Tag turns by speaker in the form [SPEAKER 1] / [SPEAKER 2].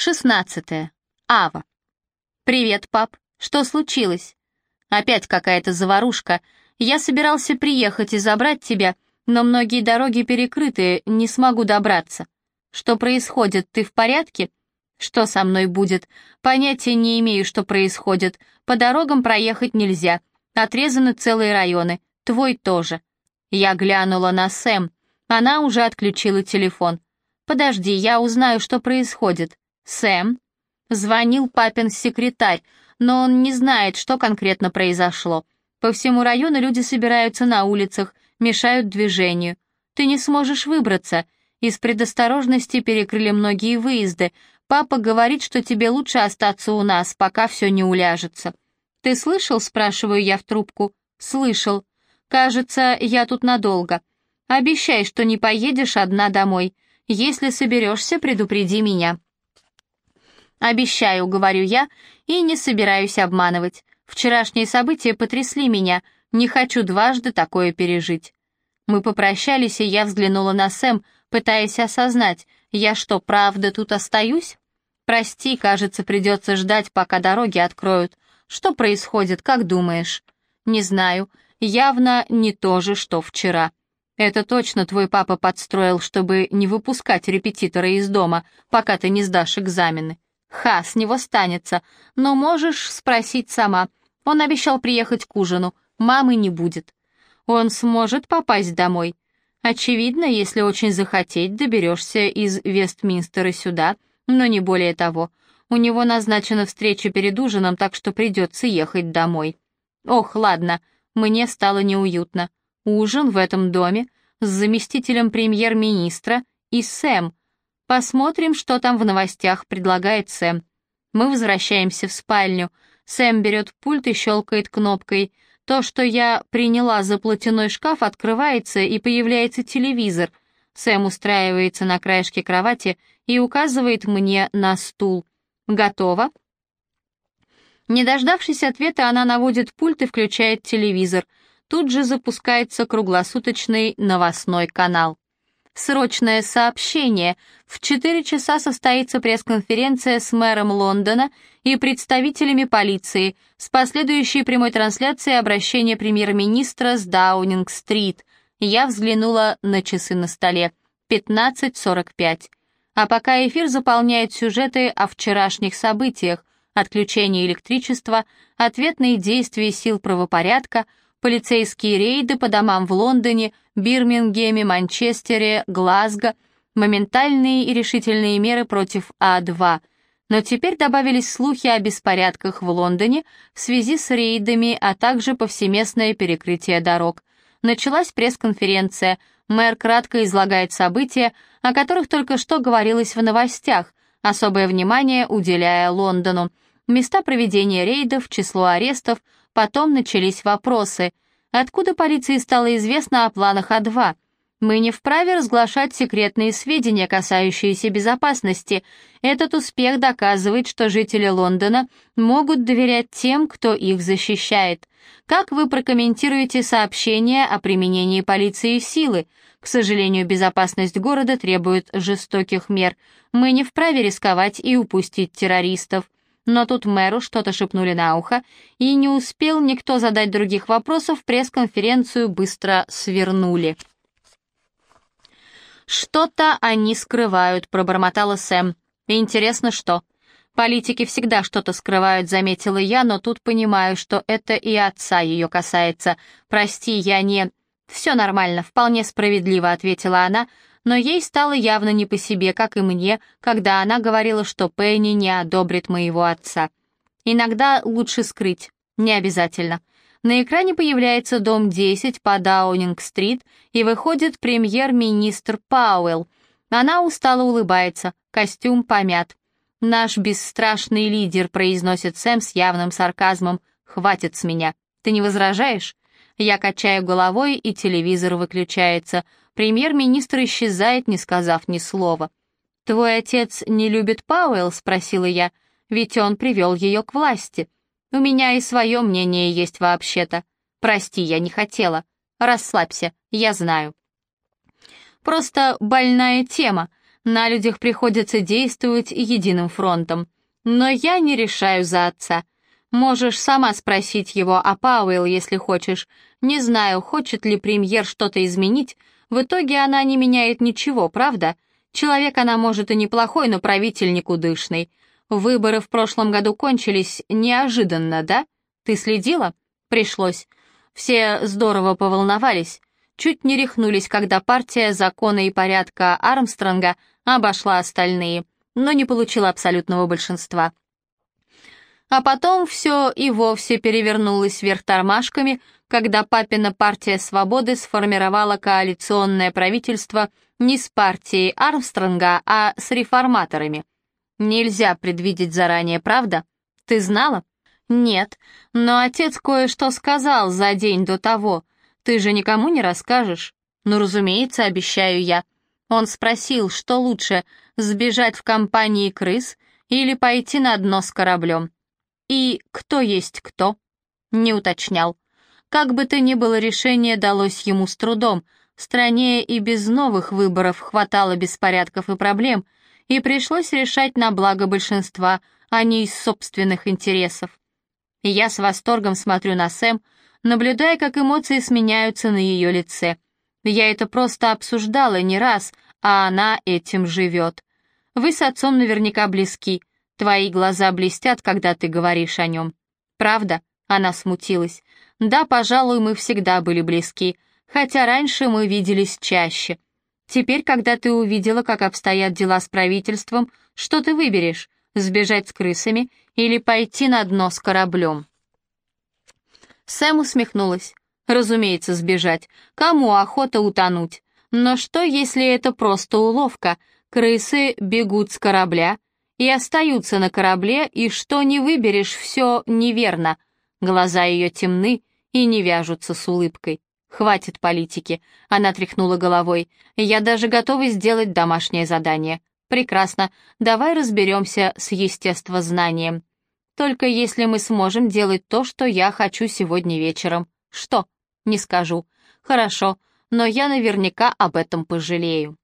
[SPEAKER 1] 16. Ава. «Привет, пап. Что случилось?» «Опять какая-то заварушка. Я собирался приехать и забрать тебя, но многие дороги перекрыты, не смогу добраться. Что происходит, ты в порядке?» «Что со мной будет? Понятия не имею, что происходит. По дорогам проехать нельзя. Отрезаны целые районы. Твой тоже». Я глянула на Сэм. Она уже отключила телефон. «Подожди, я узнаю, что происходит». «Сэм?» Звонил папин секретарь, но он не знает, что конкретно произошло. По всему району люди собираются на улицах, мешают движению. Ты не сможешь выбраться. Из предосторожности перекрыли многие выезды. Папа говорит, что тебе лучше остаться у нас, пока все не уляжется. «Ты слышал?» — спрашиваю я в трубку. «Слышал. Кажется, я тут надолго. Обещай, что не поедешь одна домой. Если соберешься, предупреди меня». «Обещаю», — говорю я, и не собираюсь обманывать. Вчерашние события потрясли меня, не хочу дважды такое пережить. Мы попрощались, и я взглянула на Сэм, пытаясь осознать, я что, правда тут остаюсь? Прости, кажется, придется ждать, пока дороги откроют. Что происходит, как думаешь? Не знаю, явно не то же, что вчера. Это точно твой папа подстроил, чтобы не выпускать репетитора из дома, пока ты не сдашь экзамены. Ха, с него станется. Но можешь спросить сама. Он обещал приехать к ужину. Мамы не будет. Он сможет попасть домой. Очевидно, если очень захотеть, доберешься из Вестминстера сюда, но не более того. У него назначена встреча перед ужином, так что придется ехать домой. Ох, ладно, мне стало неуютно. Ужин в этом доме с заместителем премьер-министра и Сэм, Посмотрим, что там в новостях, предлагает Сэм. Мы возвращаемся в спальню. Сэм берет пульт и щелкает кнопкой. То, что я приняла за платяной шкаф, открывается, и появляется телевизор. Сэм устраивается на краешке кровати и указывает мне на стул. «Готово?» Не дождавшись ответа, она наводит пульт и включает телевизор. Тут же запускается круглосуточный новостной канал. Срочное сообщение. В 4 часа состоится пресс-конференция с мэром Лондона и представителями полиции с последующей прямой трансляцией обращения премьер-министра с Даунинг-стрит. Я взглянула на часы на столе. 15.45. А пока эфир заполняет сюжеты о вчерашних событиях, отключении электричества, ответные действия сил правопорядка, полицейские рейды по домам в Лондоне, Бирмингеме, Манчестере, Глазго, моментальные и решительные меры против А2. Но теперь добавились слухи о беспорядках в Лондоне в связи с рейдами, а также повсеместное перекрытие дорог. Началась пресс-конференция, мэр кратко излагает события, о которых только что говорилось в новостях, особое внимание уделяя Лондону. Места проведения рейдов, число арестов – Потом начались вопросы. Откуда полиции стало известно о планах А2? Мы не вправе разглашать секретные сведения, касающиеся безопасности. Этот успех доказывает, что жители Лондона могут доверять тем, кто их защищает. Как вы прокомментируете сообщение о применении полиции силы? К сожалению, безопасность города требует жестоких мер. Мы не вправе рисковать и упустить террористов но тут мэру что-то шепнули на ухо, и не успел никто задать других вопросов, пресс-конференцию быстро свернули. «Что-то они скрывают», — пробормотала Сэм. «Интересно, что?» «Политики всегда что-то скрывают», — заметила я, но тут понимаю, что это и отца ее касается. «Прости, я не...» «Все нормально, вполне справедливо», — ответила она, но ей стало явно не по себе, как и мне, когда она говорила, что Пенни не одобрит моего отца. Иногда лучше скрыть, не обязательно. На экране появляется дом 10 по Даунинг-стрит и выходит премьер-министр Пауэлл. Она устало улыбается, костюм помят. «Наш бесстрашный лидер», — произносит Сэм с явным сарказмом. «Хватит с меня. Ты не возражаешь?» Я качаю головой, и телевизор выключается. Премьер-министр исчезает, не сказав ни слова. «Твой отец не любит Пауэлл?» — спросила я. «Ведь он привел ее к власти. У меня и свое мнение есть вообще-то. Прости, я не хотела. Расслабься, я знаю». «Просто больная тема. На людях приходится действовать единым фронтом. Но я не решаю за отца. Можешь сама спросить его о Пауэлл, если хочешь. Не знаю, хочет ли премьер что-то изменить. В итоге она не меняет ничего, правда? Человек она может и неплохой, но правитель никудышный. Выборы в прошлом году кончились неожиданно, да? Ты следила? Пришлось. Все здорово поволновались. Чуть не рехнулись, когда партия закона и порядка Армстронга обошла остальные, но не получила абсолютного большинства. А потом все и вовсе перевернулось вверх тормашками, когда папина партия свободы сформировала коалиционное правительство не с партией Армстронга, а с реформаторами. Нельзя предвидеть заранее, правда? Ты знала? Нет, но отец кое-что сказал за день до того. Ты же никому не расскажешь? Ну, разумеется, обещаю я. Он спросил, что лучше, сбежать в компании крыс или пойти на дно с кораблем. И кто есть кто? Не уточнял. Как бы то ни было, решение далось ему с трудом. В стране и без новых выборов хватало беспорядков и проблем, и пришлось решать на благо большинства, а не из собственных интересов. я с восторгом смотрю на Сэм, наблюдая, как эмоции сменяются на ее лице. Я это просто обсуждала не раз, а она этим живет. Вы с отцом наверняка близки, Твои глаза блестят, когда ты говоришь о нем. Правда?» Она смутилась. «Да, пожалуй, мы всегда были близки, хотя раньше мы виделись чаще. Теперь, когда ты увидела, как обстоят дела с правительством, что ты выберешь? Сбежать с крысами или пойти на дно с кораблем?» Сэм усмехнулась. «Разумеется, сбежать. Кому охота утонуть? Но что, если это просто уловка? Крысы бегут с корабля, и остаются на корабле, и что не выберешь, все неверно. Глаза ее темны и не вяжутся с улыбкой. «Хватит политики», — она тряхнула головой. «Я даже готова сделать домашнее задание». «Прекрасно. Давай разберемся с естествознанием. Только если мы сможем делать то, что я хочу сегодня вечером». «Что?» «Не скажу». «Хорошо, но я наверняка об этом пожалею».